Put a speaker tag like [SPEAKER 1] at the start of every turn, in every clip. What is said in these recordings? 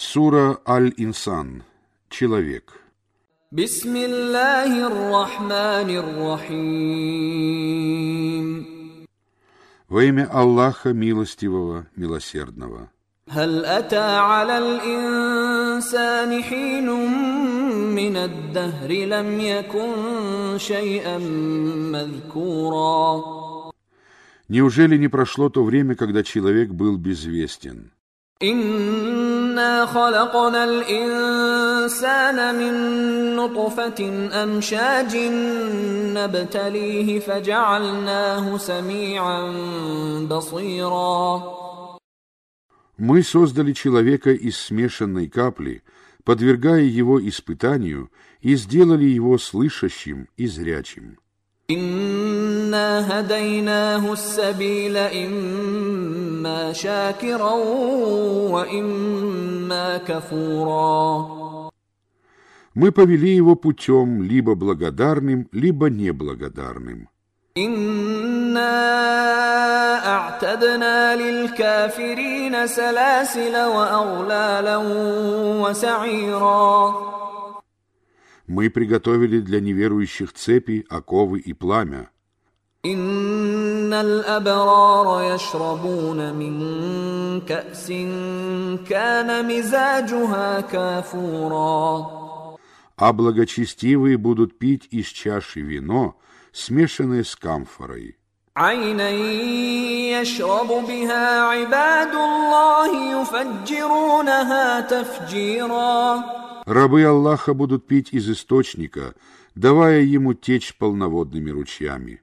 [SPEAKER 1] Сура Аль-Инсан. Человек.
[SPEAKER 2] بسم الله الرحمن الرحيم
[SPEAKER 1] Во имя Аллаха Милостивого, Милосердного.
[SPEAKER 2] هل أتى على الإنسان حين من الدهر لم يكن شيئا مذكورا
[SPEAKER 1] Неужели не прошло то время, когда человек был безвестен?
[SPEAKER 2] إنا خلقنا الإنسان من نطفة أمشاج نبتليه فجعلناه سميعا بصيرا
[SPEAKER 1] Мы создали человека из смешанной капли, подвергая его испытанию, и сделали его слышащим и зрячим.
[SPEAKER 2] إنا هديناه السبيل إما شاكرا وإما كفورا
[SPEAKER 1] Мы повели его путем либо благодарным, либо неблагодарным.
[SPEAKER 2] إنا أعتدنا للكافرين سلاسل وأغلالا وسعيرا
[SPEAKER 1] Мы приготовили для неверующих цепи, оковы и пламя.
[SPEAKER 2] إن الأبرار يشربون من كأس كان مزاجها كافورا
[SPEAKER 1] А благочестивые будут пить из чаши вино, смешанное с камфорой.
[SPEAKER 2] عينا يشرب بها عباد الله يفجرونها تفجيرا
[SPEAKER 1] Рабы Аллаха будут пить из источника, давая ему течь полноводными ручьями.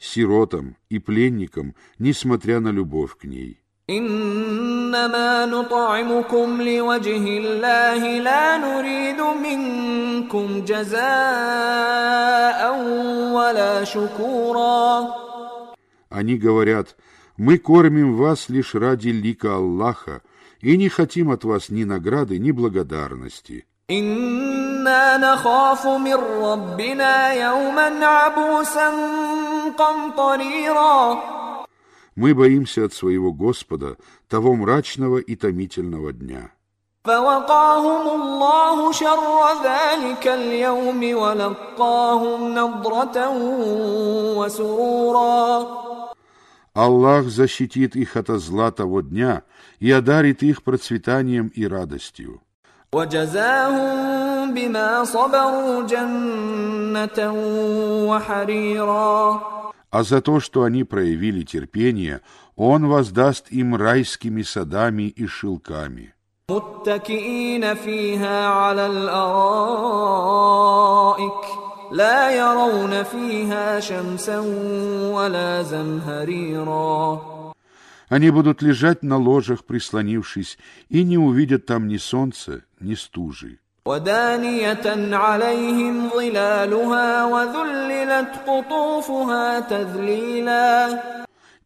[SPEAKER 1] сиротам и пленникам, несмотря на любовь к ней.
[SPEAKER 2] انما نطعمكم لوجه الله لا نريد منكم جزاء ولا شكورا
[SPEAKER 1] Они говорят, мы кормим вас лишь ради лика Аллаха и не хотим от вас ни награды, ни благодарности.
[SPEAKER 2] انا نخاف من ربنا يوما عبوسا قمطريرا
[SPEAKER 1] Мы боимся от своего Господа того мрачного и томительного дня.
[SPEAKER 2] فوقاهم الله شر ذلك اليوم ولقاهم نضرة وسرورا
[SPEAKER 1] Аллах защитит их от зла того дня и одарит их процветанием и радостью.
[SPEAKER 2] وجزاهم بما صبروا جنة وحريرا
[SPEAKER 1] А за то, что они проявили терпение, Он воздаст им райскими садами и шелками.
[SPEAKER 2] متكئين فيها على الأرائك لا يرون فيها شمسا ولا زمهريرا
[SPEAKER 1] Они будут лежать на ложах, прислонившись, и не увидят там ни солнца, ни стужи.
[SPEAKER 2] ودانية عليهم ظلالها وذللت قطوفها تذليلا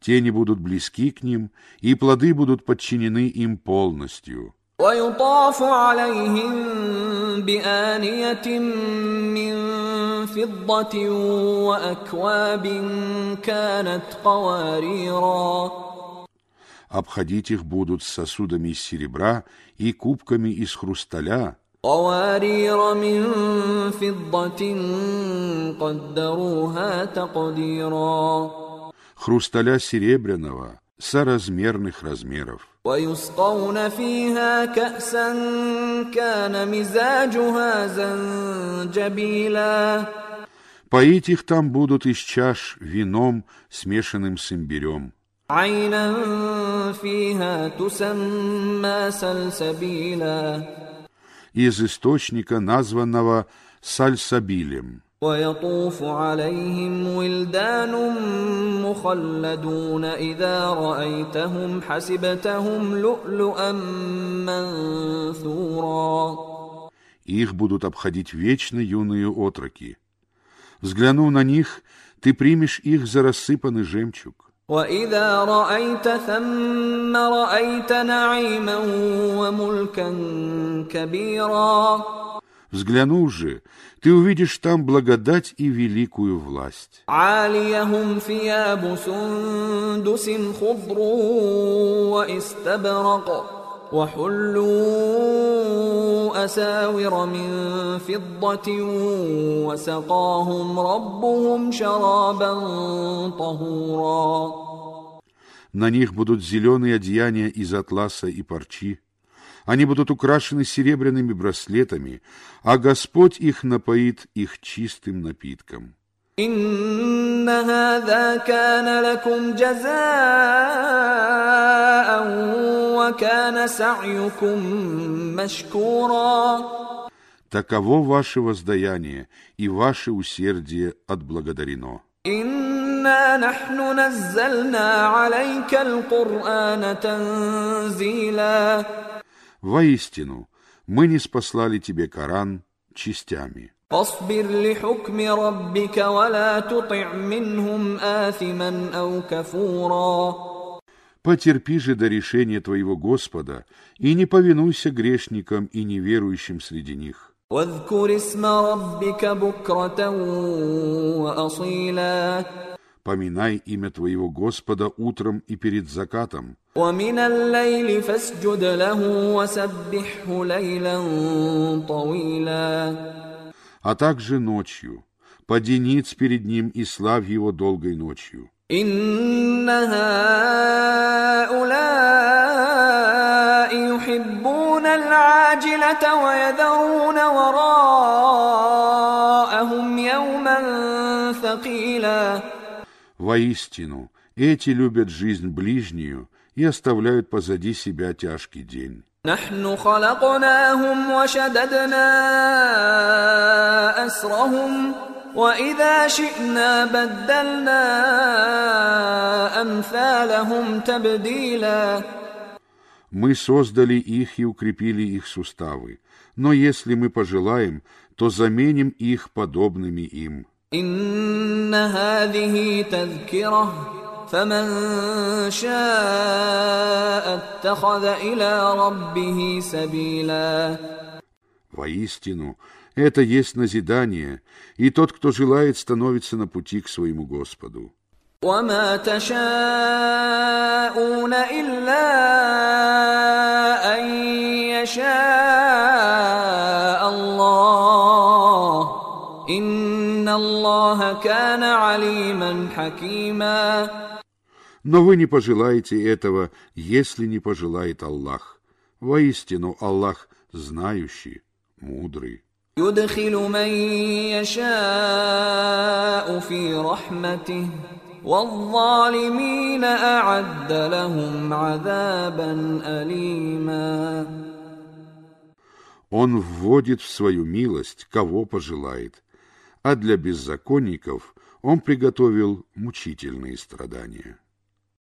[SPEAKER 1] Тени будут близки к ним, и плоды будут подчинены им полностью.
[SPEAKER 2] ويطاف عليهم بآنية من فضة وأكواب كانت قواريرا
[SPEAKER 1] Обходить их будут с сосудами из серебра и кубками из хрусталя,
[SPEAKER 2] قوارير من فضة قدروها تقديرا
[SPEAKER 1] хрусталя серебряного, соразмерных размеров.
[SPEAKER 2] ويسقون فيها كأسا كان مزاجها زنجبيلا
[SPEAKER 1] Поить их там будут из чаш вином, смешанным с имбирем.
[SPEAKER 2] عينا فيها تسمى سلسبيلا
[SPEAKER 1] из источника, названного Сальсабилем.
[SPEAKER 2] ويطوف عليهم ولدان مخلدون إذا رأيتهم حسبتهم لؤلؤا منثورا
[SPEAKER 1] Их будут обходить вечно юные отроки. Взглянув на них, ты примешь их за рассыпанный жемчуг.
[SPEAKER 2] وإذا رأيت ثم رأيت نعيما وملكا كبيرا
[SPEAKER 1] Взглянув же, ты увидишь там благодать и великую власть.
[SPEAKER 2] عاليهم ثياب سندس خضر واستبرق وحلوا أساور من فضة وسقاهم ربهم شرابا طهورا
[SPEAKER 1] На них будут зеленые одеяния из атласа и парчи. Они будут украшены серебряными браслетами, а Господь их напоит их чистым напитком.
[SPEAKER 2] إن هذا كان لكم جزاء وكان سعيكم مشكورا
[SPEAKER 1] Таково ваше воздаяние, и ваше усердие отблагодарено.
[SPEAKER 2] إنا نحن نزلنا عليك القرآن تنزيلا
[SPEAKER 1] Воистину, мы не спаслали тебе Коран частями.
[SPEAKER 2] فاصبر لحكم ربك ولا تطع منهم آثما أو كفورا
[SPEAKER 1] Потерпи же до решения твоего Господа и не повинуйся грешникам и неверующим среди них.
[SPEAKER 2] واذكر اسم ربك بكرة وأصيلا
[SPEAKER 1] Поминай имя твоего Господа утром и перед закатом,
[SPEAKER 2] ومن الليل فاسجد له وسبحه ليلا طويلا
[SPEAKER 1] а также ночью. Поди ниц перед ним и славь его долгой ночью.
[SPEAKER 2] إن هؤلاء يحبون العاجلة ويذرون وراءهم يوما ثقيلا
[SPEAKER 1] Воистину, эти любят жизнь ближнюю и оставляют позади себя тяжкий день.
[SPEAKER 2] نحن خلقناهم وشددنا أسرهم وإذا شئنا بدلنا أمثالهم تبديلا
[SPEAKER 1] Мы создали их и укрепили их суставы, но если мы пожелаем, то заменим их подобными им.
[SPEAKER 2] إن هذه تذكرة فمن شاء اتخذ إلى ربه سبيلا
[SPEAKER 1] Воистину, это есть назидание, и тот, кто желает, становится на пути к своему Господу.
[SPEAKER 2] وما تشاءون إلا أن يشاء الله إن الله كان عليما حكيما
[SPEAKER 1] Но вы не пожелаете этого, если не пожелает Аллах. Воистину, Аллах знающий, мудрый.
[SPEAKER 2] يدخل من يشاء في رحمته والظالمين أعد لهم عذابا أليما
[SPEAKER 1] Он вводит в свою милость, кого пожелает, а для беззаконников он приготовил мучительные страдания.